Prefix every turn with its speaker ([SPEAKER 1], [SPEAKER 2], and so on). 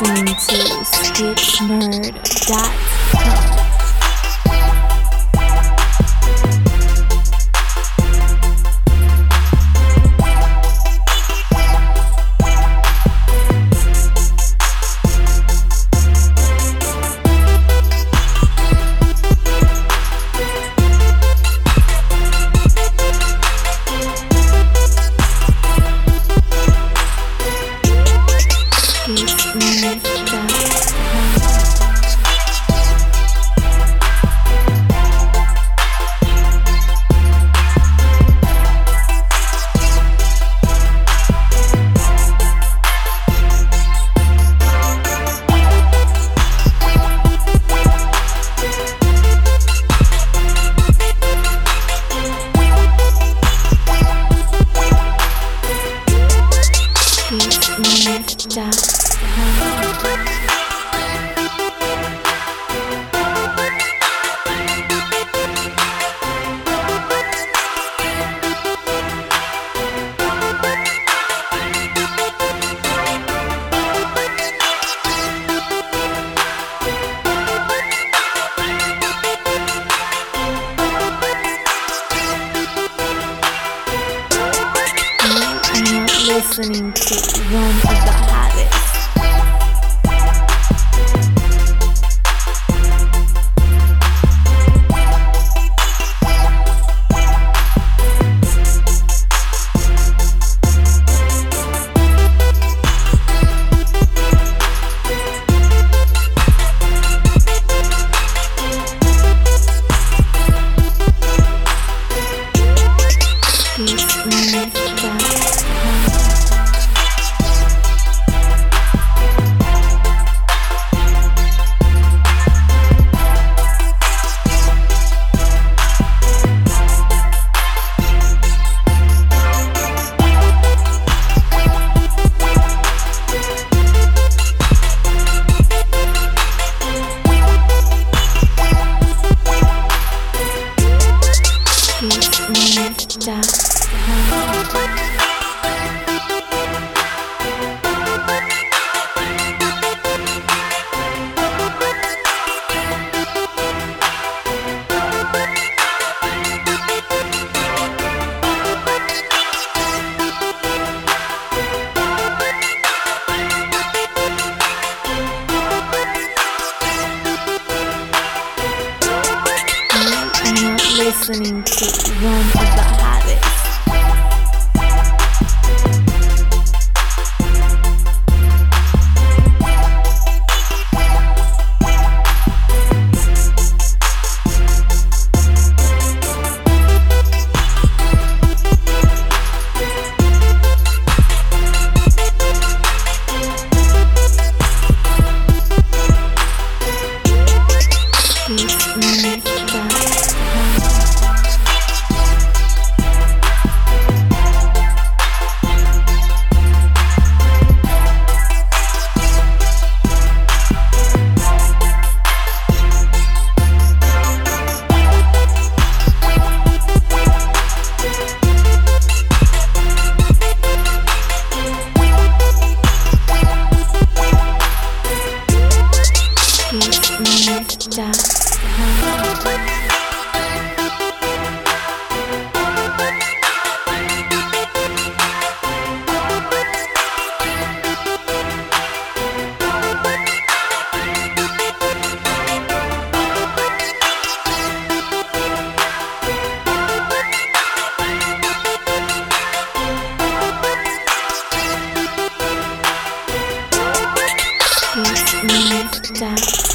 [SPEAKER 1] listening to StitchMurd.com. Kiss listening to one of the one of the hottest. o